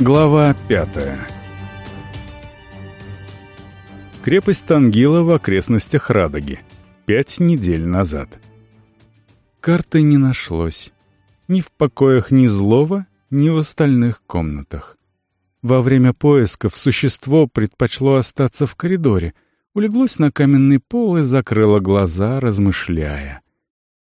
Глава пятая Крепость Тангила в окрестностях Радоги. Пять недель назад. Карты не нашлось. Ни в покоях ни злого, ни в остальных комнатах. Во время поисков существо предпочло остаться в коридоре, улеглось на каменный пол и закрыло глаза, размышляя.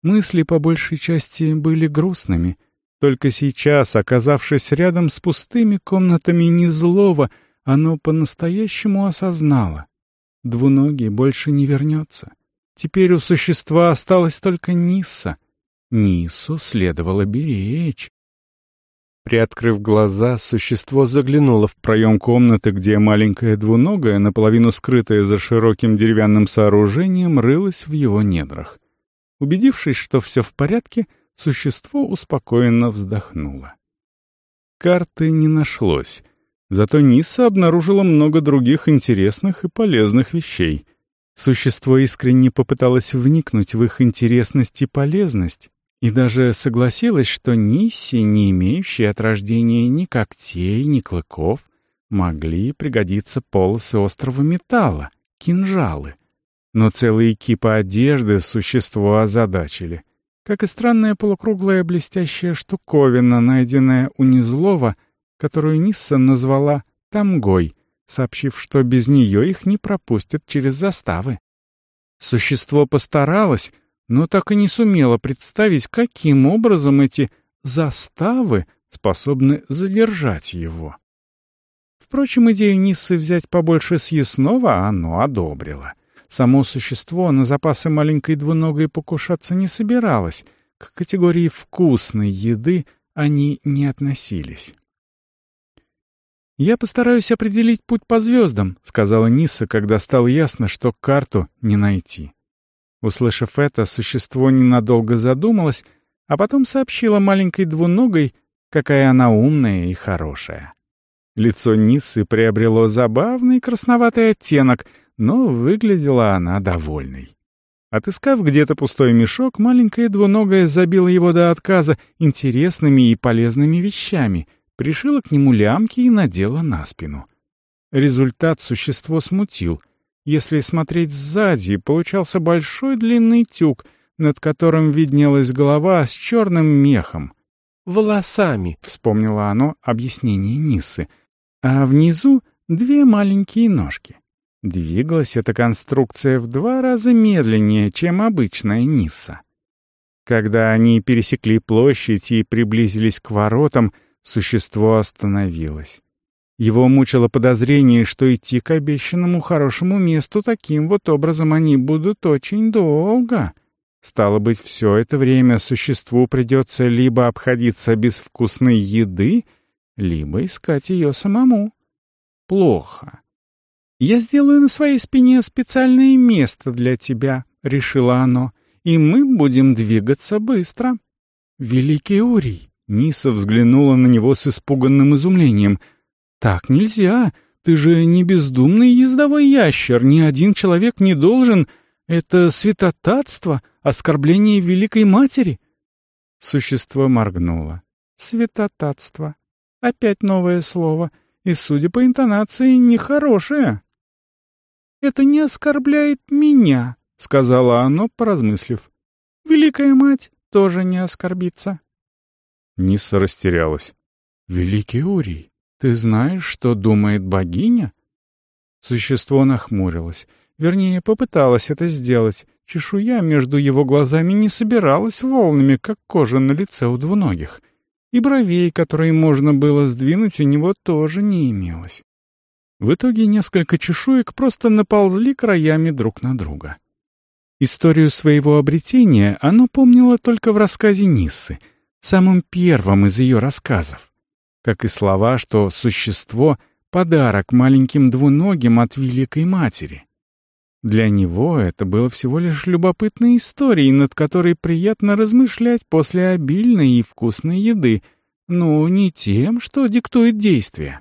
Мысли по большей части были грустными — только сейчас, оказавшись рядом с пустыми комнатами незлого, оно по-настоящему осознало. Двуногий больше не вернется. Теперь у существа осталась только Нисса. Ниссу следовало беречь. Приоткрыв глаза, существо заглянуло в проем комнаты, где маленькая двуногая, наполовину скрытая за широким деревянным сооружением, рылась в его недрах. Убедившись, что все в порядке, — существо успокоенно вздохнуло. Карты не нашлось, зато Ниса обнаружила много других интересных и полезных вещей. Существо искренне попыталось вникнуть в их интересность и полезность, и даже согласилась, что Нисси, не имеющие от рождения ни когтей, ни клыков, могли пригодиться полосы острого металла, кинжалы. Но целые кипы одежды существо озадачили — как и странная полукруглая блестящая штуковина, найденная у Низлова, которую Ниссан назвала «тамгой», сообщив, что без нее их не пропустят через заставы. Существо постаралось, но так и не сумело представить, каким образом эти заставы способны задержать его. Впрочем, идею Ниссы взять побольше съестного оно одобрило — Само существо на запасы маленькой двуногой покушаться не собиралось. К категории вкусной еды они не относились. «Я постараюсь определить путь по звездам», — сказала Ниса, когда стало ясно, что карту не найти. Услышав это, существо ненадолго задумалось, а потом сообщила маленькой двуногой, какая она умная и хорошая. Лицо Нисы приобрело забавный красноватый оттенок — но выглядела она довольной. Отыскав где-то пустой мешок, маленькая двуногая забила его до отказа интересными и полезными вещами, пришила к нему лямки и надела на спину. Результат существо смутил. Если смотреть сзади, получался большой длинный тюк, над которым виднелась голова с черным мехом. «Волосами», — вспомнило оно объяснение Ниссы, а внизу две маленькие ножки. Двигалась эта конструкция в два раза медленнее, чем обычная Нисса. Когда они пересекли площадь и приблизились к воротам, существо остановилось. Его мучило подозрение, что идти к обещанному хорошему месту таким вот образом они будут очень долго. Стало быть, все это время существу придется либо обходиться без вкусной еды, либо искать ее самому. Плохо. «Я сделаю на своей спине специальное место для тебя», — решило оно, — «и мы будем двигаться быстро». «Великий Урий», — Ниса взглянула на него с испуганным изумлением, — «так нельзя, ты же не бездумный ездовой ящер, ни один человек не должен. Это святотатство, оскорбление Великой Матери». Существо моргнуло. «Святотатство. Опять новое слово, и, судя по интонации, нехорошее». «Это не оскорбляет меня», — сказала оно, поразмыслив. «Великая мать тоже не оскорбится». Ниса растерялась. «Великий Урий, ты знаешь, что думает богиня?» Существо нахмурилось. Вернее, попыталась это сделать. Чешуя между его глазами не собиралась волнами, как кожа на лице у двуногих. И бровей, которые можно было сдвинуть, у него тоже не имелось. В итоге несколько чешуек просто наползли краями друг на друга. Историю своего обретения оно помнило только в рассказе Ниссы, самым первым из ее рассказов. Как и слова, что существо — подарок маленьким двуногим от Великой Матери. Для него это было всего лишь любопытной историей, над которой приятно размышлять после обильной и вкусной еды, но не тем, что диктует действие.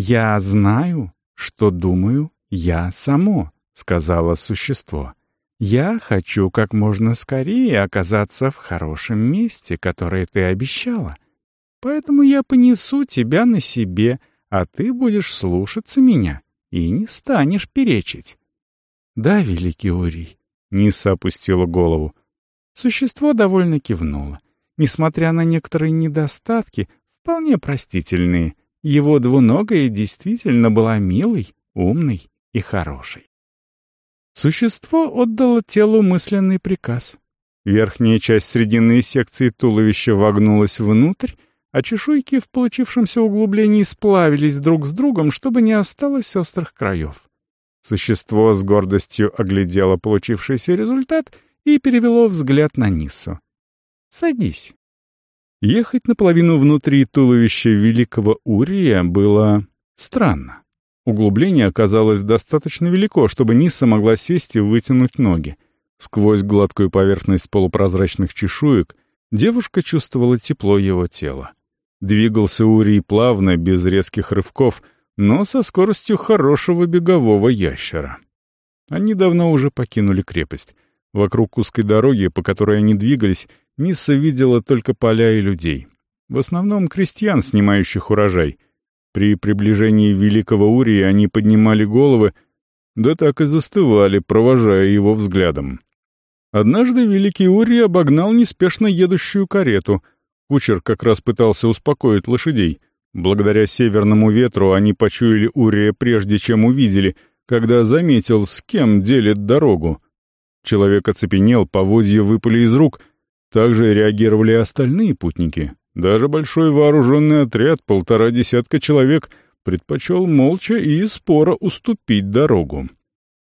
«Я знаю, что думаю я само», — сказала существо. «Я хочу как можно скорее оказаться в хорошем месте, которое ты обещала. Поэтому я понесу тебя на себе, а ты будешь слушаться меня и не станешь перечить. Да, великий Урий, Ниса опустила голову. Существо довольно кивнуло. Несмотря на некоторые недостатки, вполне простительные, его двуногая действительно была милой, умной и хорошей. Существо отдало телу мысленный приказ. Верхняя часть срединной секции туловища вогнулась внутрь, а чешуйки в получившемся углублении сплавились друг с другом, чтобы не осталось острых краев. Существо с гордостью оглядело получившийся результат и перевело взгляд на Ниссу. «Садись». Ехать наполовину внутри туловища великого Урия было странно. Углубление оказалось достаточно велико, чтобы Нисса могла сесть и вытянуть ноги. Сквозь гладкую поверхность полупрозрачных чешуек девушка чувствовала тепло его тела. Двигался Урий плавно, без резких рывков, но со скоростью хорошего бегового ящера. Они давно уже покинули крепость. Вокруг узкой дороги, по которой они двигались, Нисса видела только поля и людей. В основном крестьян, снимающих урожай — при приближении великого Урии они поднимали головы, да так и застывали, провожая его взглядом. Однажды великий Урий обогнал неспешно едущую карету. Кучер как раз пытался успокоить лошадей. Благодаря северному ветру они почуяли Урия прежде, чем увидели, когда заметил, с кем делит дорогу. Человек оцепенел, поводья выпали из рук. Также реагировали остальные путники. Даже большой вооруженный отряд, полтора десятка человек, предпочел молча и споро уступить дорогу.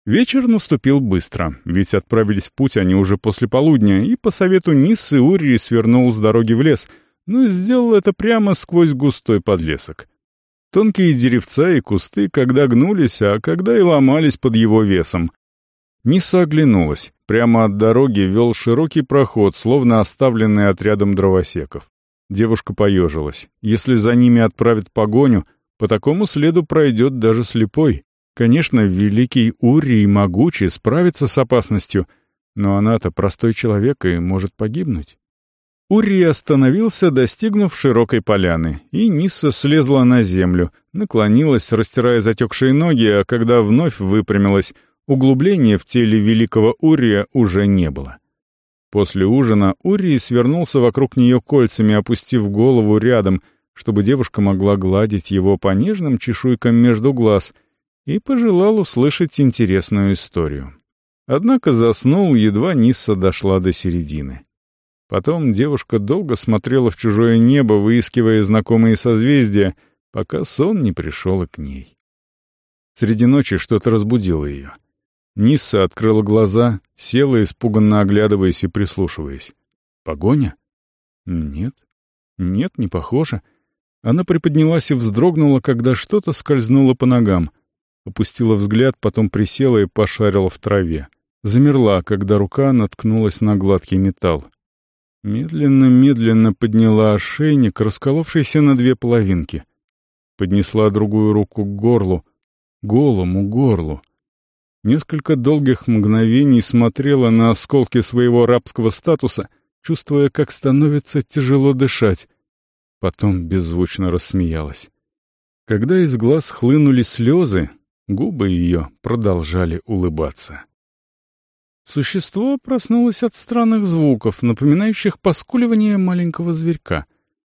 Вечер наступил быстро, ведь отправились в путь они уже после полудня, и по совету Ниссы Урри свернул с дороги в лес, но сделал это прямо сквозь густой подлесок. Тонкие деревца и кусты когда гнулись, а когда и ломались под его весом. Нисса оглянулась. Прямо от дороги вел широкий проход, словно оставленный отрядом дровосеков. Девушка поежилась. Если за ними отправят погоню, по такому следу пройдет даже слепой. Конечно, великий Урий могучий справится с опасностью, но она-то простой человек и может погибнуть. Урий остановился, достигнув широкой поляны, и Нисса слезла на землю, наклонилась, растирая затекшие ноги, а когда вновь выпрямилась, углубления в теле великого Урия уже не было. После ужина Урий свернулся вокруг нее кольцами, опустив голову рядом, чтобы девушка могла гладить его по нежным чешуйкам между глаз, и пожелал услышать интересную историю. Однако заснул, едва Нисса дошла до середины. Потом девушка долго смотрела в чужое небо, выискивая знакомые созвездия, пока сон не пришел и к ней. Среди ночи что-то разбудило ее. Нисса открыла глаза, села, испуганно оглядываясь и прислушиваясь. «Погоня?» «Нет. Нет, не похоже». Она приподнялась и вздрогнула, когда что-то скользнуло по ногам. Опустила взгляд, потом присела и пошарила в траве. Замерла, когда рука наткнулась на гладкий металл. Медленно-медленно подняла ошейник, расколовшийся на две половинки. Поднесла другую руку к горлу, голому горлу. Несколько долгих мгновений смотрела на осколки своего рабского статуса, чувствуя, как становится тяжело дышать. Потом беззвучно рассмеялась. Когда из глаз хлынули слезы, губы ее продолжали улыбаться. Существо проснулось от странных звуков, напоминающих поскуливание маленького зверька.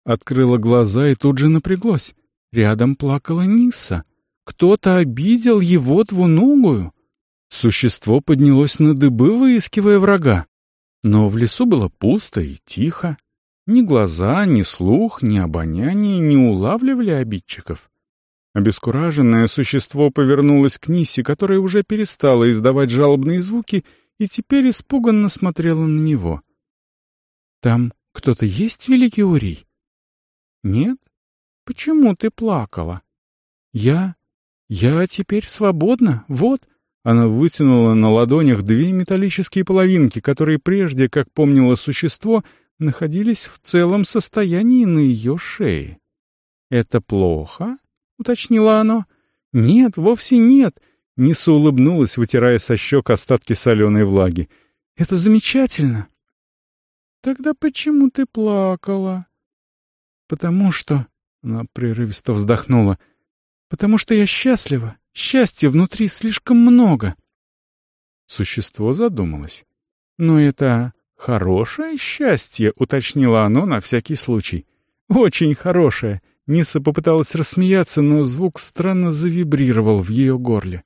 Открыло глаза и тут же напряглось. Рядом плакала Ниса. Кто-то обидел его двуногую. Существо поднялось на дыбы, выискивая врага. Но в лесу было пусто и тихо. Ни глаза, ни слух, ни обоняние не улавливали обидчиков. Обескураженное существо повернулось к Нисе, которая уже перестала издавать жалобные звуки и теперь испуганно смотрела на него. «Там кто-то есть, Великий Урий?» «Нет? Почему ты плакала?» «Я... я теперь свободна, вот, она вытянула на ладонях две металлические половинки, которые прежде, как помнило существо, находились в целом состоянии на ее шее. «Это плохо?» — уточнило оно. «Нет, вовсе нет», — Ниса улыбнулась, вытирая со щек остатки соленой влаги. «Это замечательно». «Тогда почему ты плакала?» «Потому что...» — она прерывисто вздохнула. «Потому что я счастлива. Счастья внутри слишком много». Существо задумалось. «Но это хорошее счастье», — уточнило оно на всякий случай. «Очень хорошее». Ниса попыталась рассмеяться, но звук странно завибрировал в ее горле.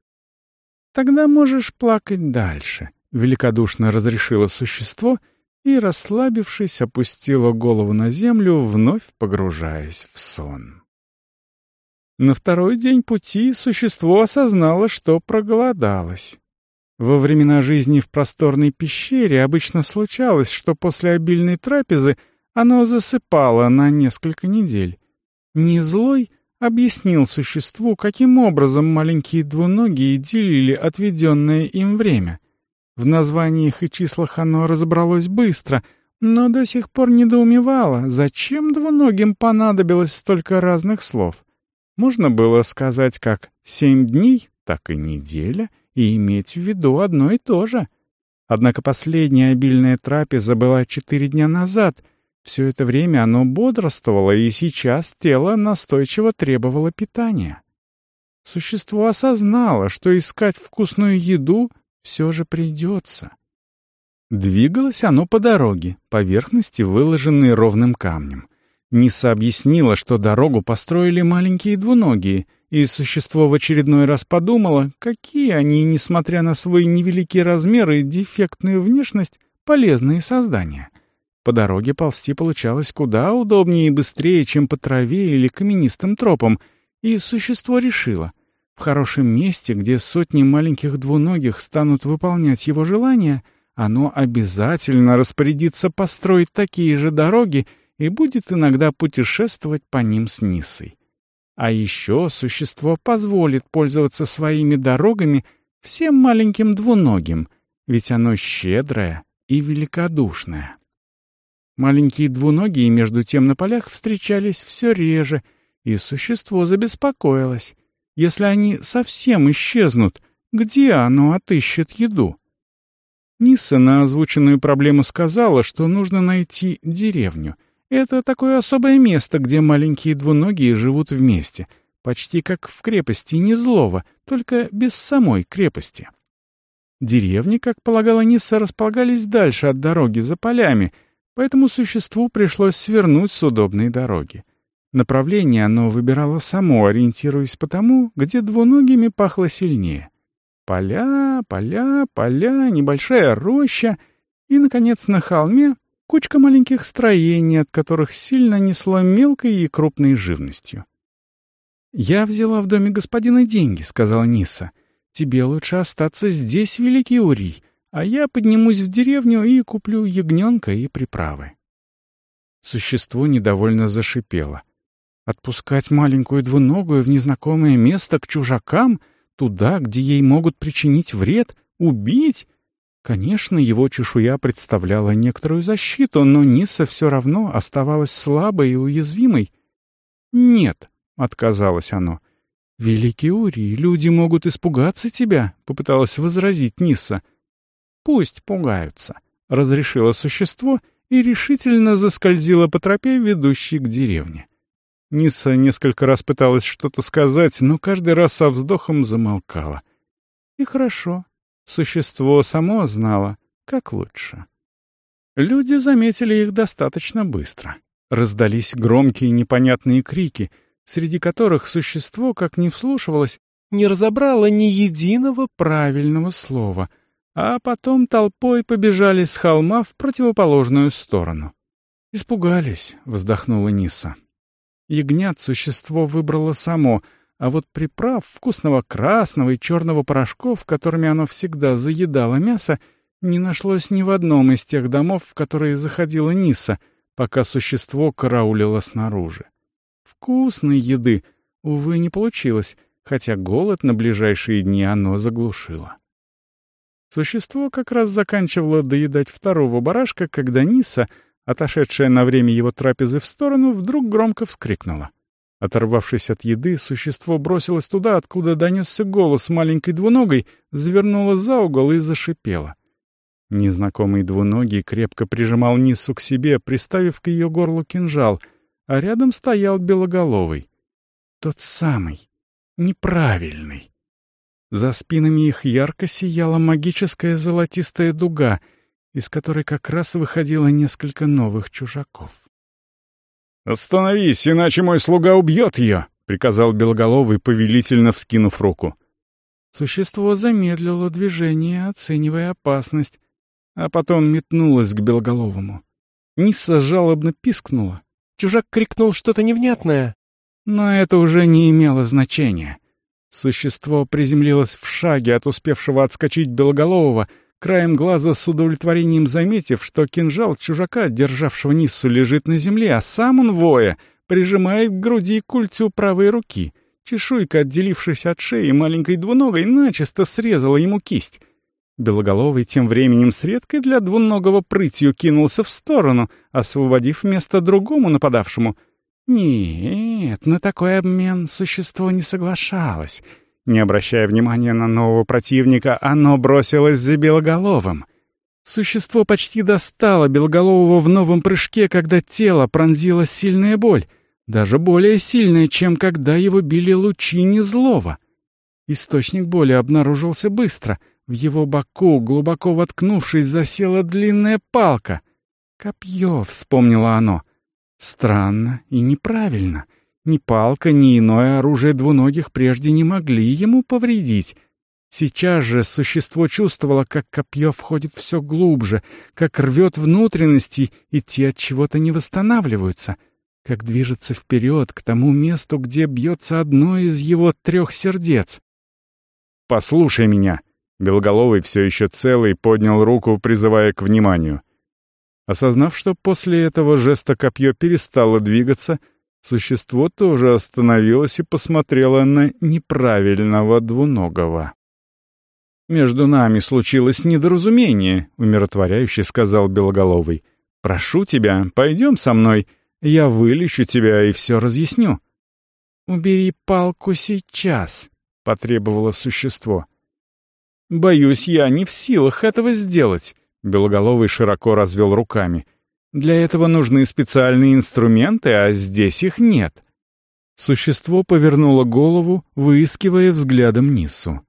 «Тогда можешь плакать дальше», — великодушно разрешило существо и, расслабившись, опустило голову на землю, вновь погружаясь в сон. На второй день пути существо осознало, что проголодалось. Во времена жизни в просторной пещере обычно случалось, что после обильной трапезы оно засыпало на несколько недель. Незлой объяснил существу, каким образом маленькие двуногие делили отведенное им время. В названиях и числах оно разобралось быстро, но до сих пор недоумевало, зачем двуногим понадобилось столько разных слов. Можно было сказать как «семь дней», так и «неделя», и иметь в виду одно и то же. Однако последняя обильная трапеза была четыре дня назад — все это время оно бодрствовало, и сейчас тело настойчиво требовало питания. Существо осознало, что искать вкусную еду все же придется. Двигалось оно по дороге, поверхности, выложенной ровным камнем. Ниса объяснила, что дорогу построили маленькие двуногие, и существо в очередной раз подумало, какие они, несмотря на свой невеликий размер и дефектную внешность, полезные создания. По дороге ползти получалось куда удобнее и быстрее, чем по траве или каменистым тропам, и существо решило — в хорошем месте, где сотни маленьких двуногих станут выполнять его желания, оно обязательно распорядится построить такие же дороги и будет иногда путешествовать по ним с Ниссой. А еще существо позволит пользоваться своими дорогами всем маленьким двуногим, ведь оно щедрое и великодушное. Маленькие двуногие между тем на полях встречались все реже, и существо забеспокоилось. Если они совсем исчезнут, где оно отыщет еду? Ниса на озвученную проблему сказала, что нужно найти деревню. Это такое особое место, где маленькие двуногие живут вместе, почти как в крепости Незлова, только без самой крепости. Деревни, как полагала Ниса, располагались дальше от дороги, за полями — Поэтому существу пришлось свернуть с удобной дороги. Направление оно выбирало само, ориентируясь по тому, где двуногими пахло сильнее. Поля, поля, поля, небольшая роща и, наконец, на холме кучка маленьких строений, от которых сильно несло мелкой и крупной живностью. «Я взяла в доме господина деньги», — сказала Ниса. «Тебе лучше остаться здесь, великий Урий а я поднимусь в деревню и куплю ягненка и приправы. Существо недовольно зашипело. Отпускать маленькую двуногую в незнакомое место к чужакам, туда, где ей могут причинить вред, убить? Конечно, его чешуя представляла некоторую защиту, но Ниса все равно оставалась слабой и уязвимой. «Нет», — отказалось оно. «Великий Ури, люди могут испугаться тебя», — попыталась возразить Ниса. — Пусть пугаются, — разрешило существо и решительно заскользило по тропе, ведущей к деревне. Ниса несколько раз пыталась что-то сказать, но каждый раз со вздохом замолкала. И хорошо, существо само знало, как лучше. Люди заметили их достаточно быстро. Раздались громкие непонятные крики, среди которых существо, как ни вслушивалось, не разобрало ни единого правильного слова — а потом толпой побежали с холма в противоположную сторону. «Испугались», — вздохнула Ниса. Ягнят существо выбрало само, а вот приправ вкусного красного и черного порошков, которыми оно всегда заедало мясо, не нашлось ни в одном из тех домов, в которые заходила Ниса, пока существо караулило снаружи. Вкусной еды, увы, не получилось, хотя голод на ближайшие дни оно заглушило. Существо как раз заканчивало доедать второго барашка, когда Ниса, отошедшая на время его трапезы в сторону, вдруг громко вскрикнула. Оторвавшись от еды, существо бросилось туда, откуда донесся голос маленькой двуногой, завернуло за угол и зашипело. Незнакомый двуногий крепко прижимал Нису к себе, приставив к ее горлу кинжал, а рядом стоял белоголовый. Тот самый, неправильный. За спинами их ярко сияла магическая золотистая дуга, из которой как раз выходило несколько новых чужаков. «Остановись, иначе мой слуга убьет ее!» — приказал Белоголовый, повелительно вскинув руку. Существо замедлило движение, оценивая опасность, а потом метнулось к Белоголовому. Нисса жалобно пискнула. Чужак крикнул что-то невнятное. Но это уже не имело значения. Существо приземлилось в шаге от успевшего отскочить Белоголового, краем глаза с удовлетворением заметив, что кинжал чужака, державшего Ниссу, лежит на земле, а сам он, воя, прижимает к груди культю правой руки. Чешуйка, отделившись от шеи маленькой двуногой, начисто срезала ему кисть. Белоголовый тем временем с редкой для двуногого прытью кинулся в сторону, освободив место другому нападавшему. Нет, на такой обмен существо не соглашалось. Не обращая внимания на нового противника, оно бросилось за Белоголовым. Существо почти достало Белоголового в новом прыжке, когда тело пронзила сильная боль, даже более сильная, чем когда его били лучи незлого. Источник боли обнаружился быстро — в его боку, глубоко воткнувшись, засела длинная палка. «Копье», — вспомнило оно. Странно и неправильно. Ни палка, ни иное оружие двуногих прежде не могли ему повредить. Сейчас же существо чувствовало, как копье входит все глубже, как рвет внутренности, и те от чего-то не восстанавливаются, как движется вперед к тому месту, где бьется одно из его трех сердец. «Послушай меня», Белоголовый все еще целый поднял руку, призывая к вниманию. Осознав, что после этого жеста копье перестало двигаться, существо тоже остановилось и посмотрело на неправильного двуногого. «Между нами случилось недоразумение», — умиротворяюще сказал Белоголовый. «Прошу тебя, пойдем со мной, я вылечу тебя и все разъясню». «Убери палку сейчас», — потребовало существо. «Боюсь, я не в силах этого сделать», — Белоголовый широко развел руками. «Для этого нужны специальные инструменты, а здесь их нет». Существо повернуло голову, выискивая взглядом Ниссу.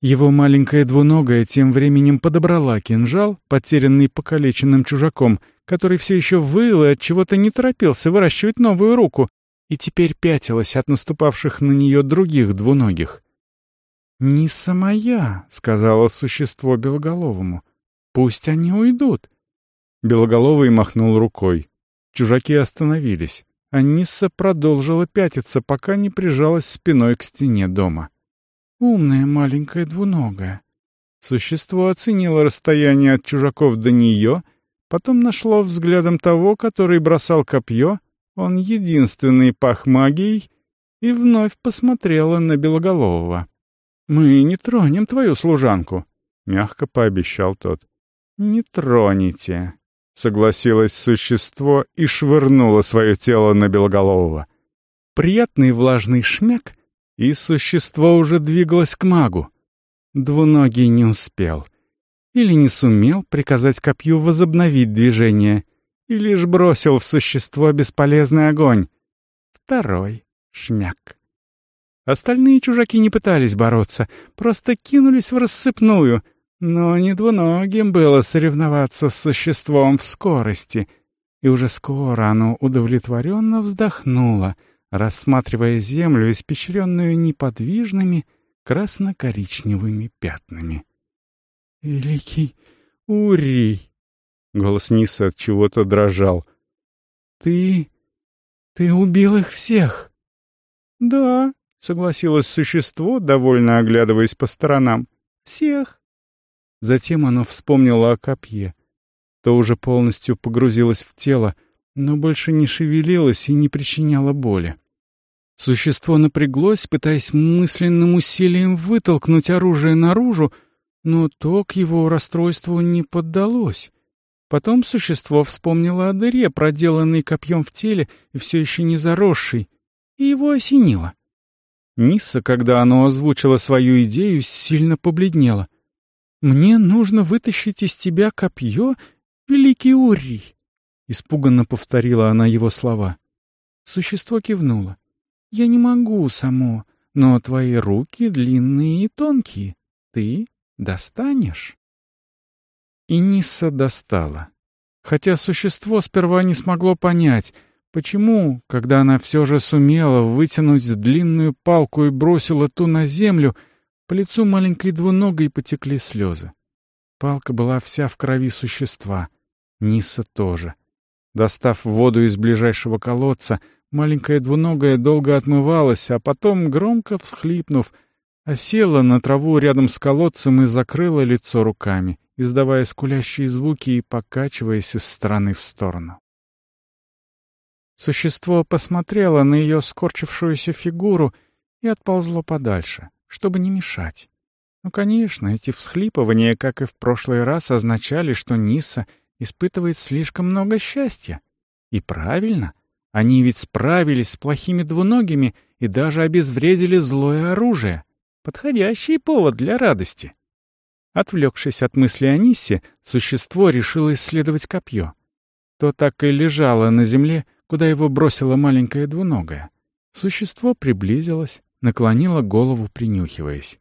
Его маленькая двуногая тем временем подобрала кинжал, потерянный покалеченным чужаком, который все еще выл и от чего-то не торопился выращивать новую руку, и теперь пятилась от наступавших на нее других двуногих. «Ниса моя», — сказала существо Белоголовому. «Пусть они уйдут». Белоголовый махнул рукой. Чужаки остановились, а Нисса продолжила пятиться, пока не прижалась спиной к стене дома. «Умная маленькая двуногая». Существо оценило расстояние от чужаков до нее, потом нашло взглядом того, который бросал копье, он единственный пах магией, и вновь посмотрело на Белоголового. «Мы не тронем твою служанку», — мягко пообещал тот. «Не троните», — согласилось существо и швырнуло свое тело на Белоголового. Приятный влажный шмяк, и существо уже двигалось к магу. Двуногий не успел. Или не сумел приказать копью возобновить движение, и лишь бросил в существо бесполезный огонь. Второй шмяк. Остальные чужаки не пытались бороться, просто кинулись в рассыпную. Но не было соревноваться с существом в скорости. И уже скоро оно удовлетворенно вздохнуло, рассматривая землю, испещренную неподвижными красно-коричневыми пятнами. «Великий Урий!» — голос Ниса от чего-то дрожал. «Ты... ты убил их всех?» «Да», — согласилось существо, довольно оглядываясь по сторонам. «Всех». Затем оно вспомнило о копье. То уже полностью погрузилось в тело, но больше не шевелилось и не причиняло боли. Существо напряглось, пытаясь мысленным усилием вытолкнуть оружие наружу, но то к его расстройству не поддалось. Потом существо вспомнило о дыре, проделанной копьем в теле и все еще не заросшей, и его осенило. Нисса, когда оно озвучило свою идею, сильно побледнела. «Мне нужно вытащить из тебя копье, великий Урий!» Испуганно повторила она его слова. Существо кивнуло. «Я не могу само, но твои руки длинные и тонкие. Ты достанешь?» И достала. Хотя существо сперва не смогло понять, почему, когда она все же сумела вытянуть длинную палку и бросила ту на землю, по лицу маленькой двуногой потекли слезы. Палка была вся в крови существа. Нисса тоже. Достав воду из ближайшего колодца, маленькая двуногая долго отмывалась, а потом, громко всхлипнув, осела на траву рядом с колодцем и закрыла лицо руками, издавая скулящие звуки и покачиваясь из стороны в сторону. Существо посмотрело на ее скорчившуюся фигуру и отползло подальше, чтобы не мешать. Ну, конечно, эти всхлипывания, как и в прошлый раз, означали, что Ниса испытывает слишком много счастья. И правильно, они ведь справились с плохими двуногими и даже обезвредили злое оружие. Подходящий повод для радости. Отвлекшись от мысли о Ниссе, существо решило исследовать копье. То так и лежало на земле, куда его бросила маленькая двуногая. Существо приблизилось, наклонило голову, принюхиваясь.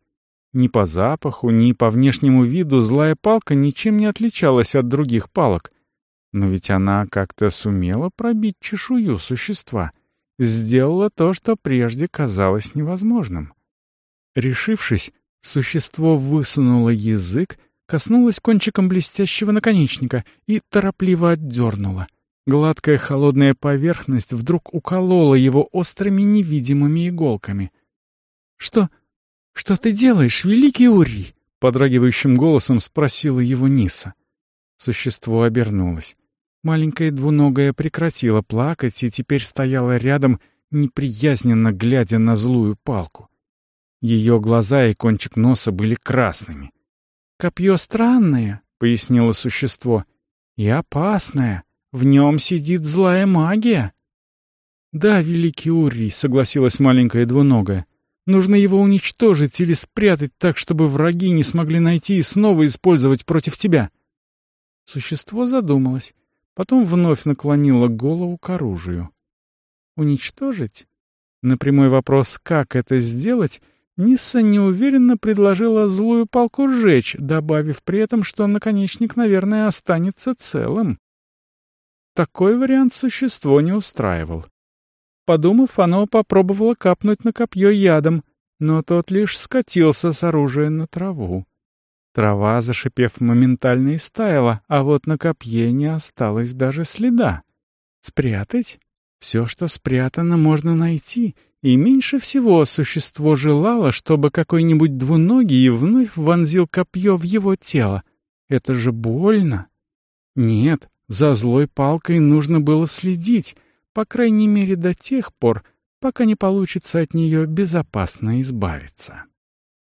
Ни по запаху, ни по внешнему виду злая палка ничем не отличалась от других палок. Но ведь она как-то сумела пробить чешую существа. Сделала то, что прежде казалось невозможным. Решившись, существо высунуло язык, коснулось кончиком блестящего наконечника и торопливо отдернуло. Гладкая холодная поверхность вдруг уколола его острыми невидимыми иголками. «Что? «Что ты делаешь, великий Урий?» — подрагивающим голосом спросила его Ниса. Существо обернулось. Маленькая двуногая прекратила плакать и теперь стояла рядом, неприязненно глядя на злую палку. Ее глаза и кончик носа были красными. «Копье странное», — пояснило существо, — «и опасное. В нем сидит злая магия». «Да, великий Урий», — согласилась маленькая двуногая, Нужно его уничтожить или спрятать так, чтобы враги не смогли найти и снова использовать против тебя. Существо задумалось, потом вновь наклонило голову к оружию. Уничтожить? На прямой вопрос «как это сделать?» Нисса неуверенно предложила злую палку сжечь, добавив при этом, что наконечник, наверное, останется целым. Такой вариант существо не устраивал. Подумав, оно попробовало капнуть на копье ядом, но тот лишь скатился с оружия на траву. Трава, зашипев, моментально истаяла, а вот на копье не осталось даже следа. Спрятать? Все, что спрятано, можно найти, и меньше всего существо желало, чтобы какой-нибудь двуногий вновь вонзил копье в его тело. Это же больно. Нет, за злой палкой нужно было следить — по крайней мере до тех пор, пока не получится от нее безопасно избавиться.